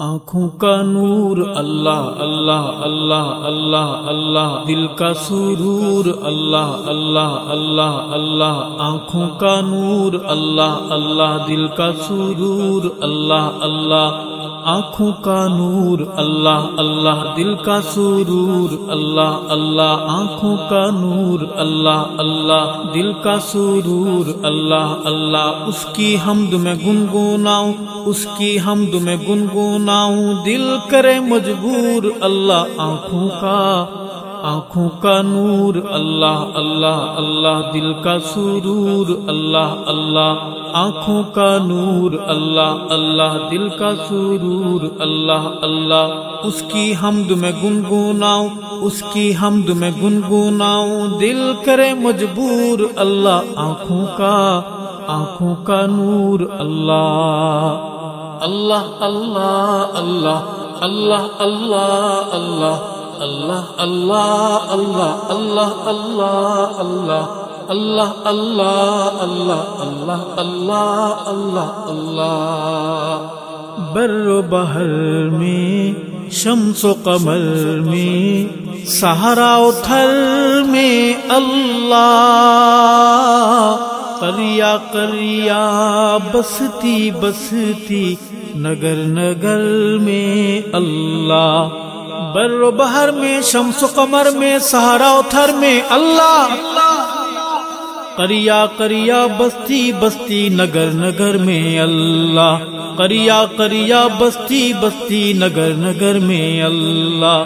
آنکھوں کا نور، اللہ اللہ اللہ اللہ اللہ، دل کا سرور، اللہ اللہ اللہ اللہ، آنکھوں کا نور، اللہ اللہ، دل کا سرور، اللہ اللہ آنکھوں کا نور، اللہ اللہ، دل کا سرور، اللہ اللہ، آنکھوں کا نور، اللہ اللہ، دل کا سرور، اللہ اللہ، اس کی حمد میں گنگناؤں، اس کی حمد میں گنگناؤں، دل کرے مجبور، اللہ، آنکھوں کا آنکھوں کا نور اللہ اللہ اللہ دل کا سرور اللہ اللہ آنکھوں کا نور اللہ اللہ دل کا سرور اللہ اللہ اس کی حمد میں گنگناؤں اس کی حمد میں گنگناؤں دل کرے مجبور اللہ آنکھوں کا آنکھوں کا نور اللہ اللہ اللہ اللہ اللہ اللہ اللہ اللہ اللہ اللہ اللہ اللہ اللہ اللہ اللہ اللہ اللہ اللہ اللہ اللہ بر و بہر میں شمس و قمر میں سہارا تھر میں اللہ کریا کریا بستی بستی نگر نگر میں اللہ بر و بہر میں، شمس و قمر میں، سہارا تھر میں، اللہ کریا کریا بستی بستی نگر نگر میں، اللہ کریا کریا بستی بستی نگر نگر میں، اللہ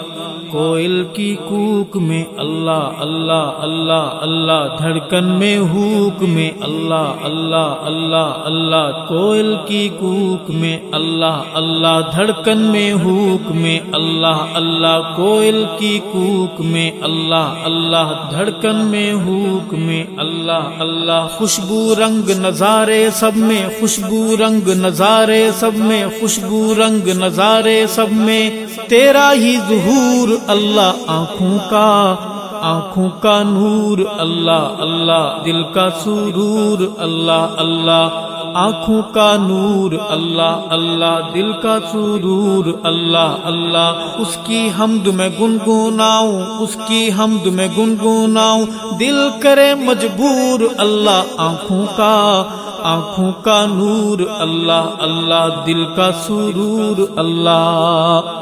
کوئل کی کوک میں اللہ اللہ اللہ اللہ دھڑکن میں ہوک میں اللہ اللہ اللہ اللہ کوئل کی کوک میں اللہ اللہ دھڑکن میں ہوک میں اللہ اللہ کوئل کی کوک میں اللہ اللہ دھڑکن میں ہوک میں اللہ اللہ خوشبو رنگ نظارے سب میں خوشبو رنگ نظارے سب میں خوشبو رنگ نظارے سب میں تیرا ہی ظہور اللہ آنکھوں کا آنکھوں کا نور، اللہ اللہ، دل کا سرور، اللہ اللہ، آنکھوں کا نور، اللہ اللہ، دل کا سرور، اللہ اللہ، اس کی حمد میں گنگناؤں، اس کی حمد میں گنگناؤں، دل کرے مجبور، اللہ، آنکھوں کا آنکھوں کا نور، اللہ اللہ، دل کا سرور، اللہ۔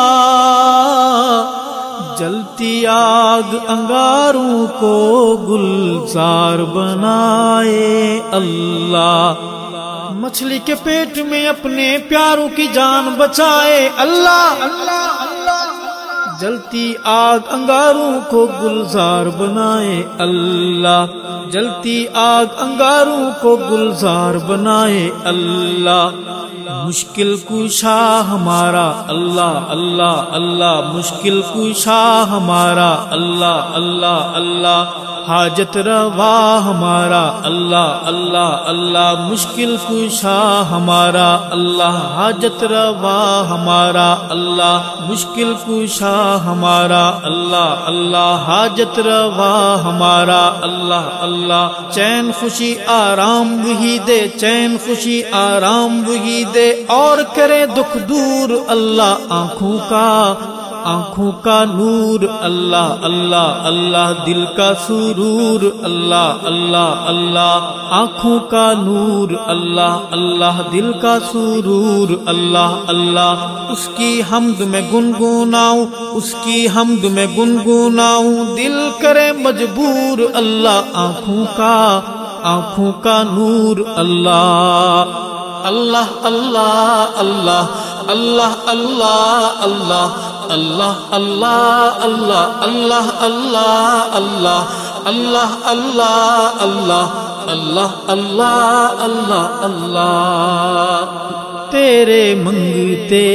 آگ انگاروں کو گلزار بنائے۔ اللہ مچھلی کے پیٹ میں اپنے پیاروں کی جان بچائے۔ اللہ اللہ اللہ جلتی آگ انگاروں کو گلزار بنائے۔ اللہ جلتی آگ انگاروں کو گلزار بنائے۔ اللہ مشکل کشا ہمارا اللہ اللہ اللہ مشکل کشا ہمارا اللہ اللہ اللہ حاجت روا ہمارا اللہ اللہ اللہ، مشکل کشا ہمارا اللہ، حاجت روا ہمارا اللہ، مشکل کشا ہمارا اللہ اللہ، حاجت روا ہمارا اللہ اللہ، چین خوشی آرام وہی دے، چین خوشی آرام وہی دے، اور کرے دکھ دور اللہ آنکھوں کا آنکھوں کا نور اللہ اللہ اللہ دل کا سرور اللہ اللہ اللہ آنکھوں کا نور اللہ اللہ دل کا سرور اللہ اللہ اس کی حمد میں گنگناؤں اس کی حمد میں گنگناؤں دل کرے مجبور اللہ آنکھوں کا آنکھوں کا نور اللہ اللہ اللہ اللہ اللہ اللہ اللہ اللہ اللہ اللہ اللہ اللہ اللہ اللہ اللہ اللہ اللہ اللہ اللہ اللہ تیرے منگتے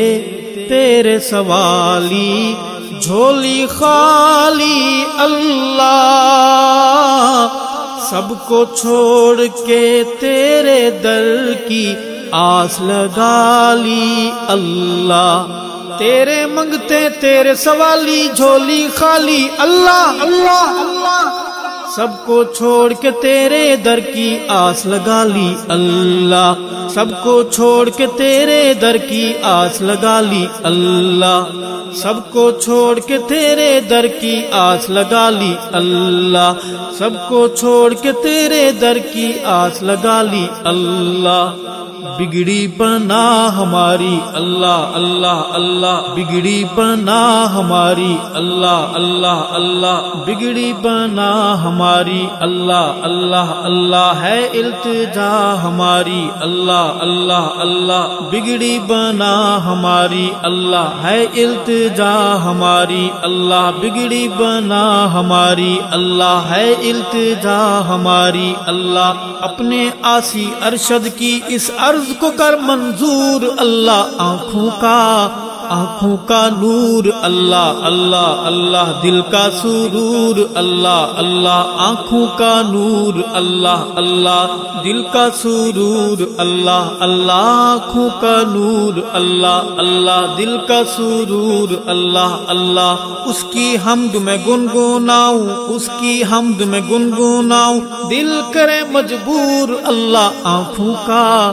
تیرے سوالی جھولی خالی اللہ سب کو چھوڑ کے تیرے در کی آس لگا لی اللہ تیرے منگتے تیرے سوالی، جھولی خالی، اللہ اللہ اللہ۔ سب کو چھوڑ کے تیرے در کی آس لگا لی، اللہ۔ سب کو چھوڑ کے تیرے در کی آس لگا لی، اللہ۔ سب کو چھوڑ کے تیرے در کی آس لگا لی، اللہ۔ سب کو چھوڑ کے تیرے در کی آس لگا لی، اللہ۔ بگڑی بنا ہماری، اللہ اللہ اللہ، بگڑی بنا ہماری، اللہ اللہ اللہ، بگڑی بنا ہماری، اللہ اللہ اللہ ہے التجا ہماری، اللہ اللہ اللہ، بگڑی بنا ہماری، اللہ ہے التجا ہماری، اللہ، بگڑی بنا ہماری، اللہ ہے التجا ہماری، اللہ اپنے آسی ارشد کی اس عرض کو کر منظور اللہ، آنکھوں کا آنکھوں کا نور، اللہ اللہ اللہ، دل کا سرور، اللہ اللہ، آنکھوں کا نور، اللہ اللہ، دل کا سرور، اللہ اللہ، آنکھوں کا نور، اللہ اللہ، دل کا سرور، اللہ اللہ، اس کی حمد میں گنگناؤں، اس کی حمد میں گنگناؤں، دل کرے مجبور، اللہ، آنکھوں کا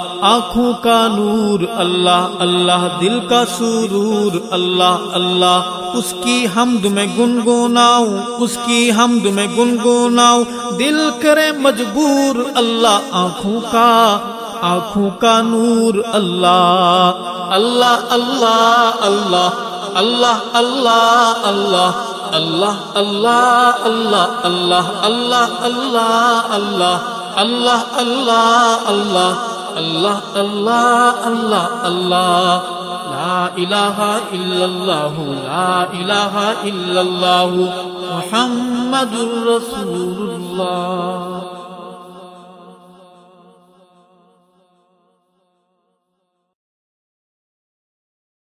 آنکھوں کا نور اللہ اللہ دل کا سرور اللہ اللہ اس کی حمد میں گنگناؤں اس کی حمد میں گنگناؤں دل کرے مجبور اللہ آنکھوں کا آنکھوں کا نور اللہ اللہ اللہ اللہ اللہ اللہ اللہ اللہ اللہ اللہ اللہ اللہ اللہ اللہ اللہ اللہ اللہ اللہ اللہ اللہ اللہ. لا الہ الا اللہ لا الہ الا اللہ محمد رسول اللہ